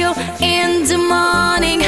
you in the morning.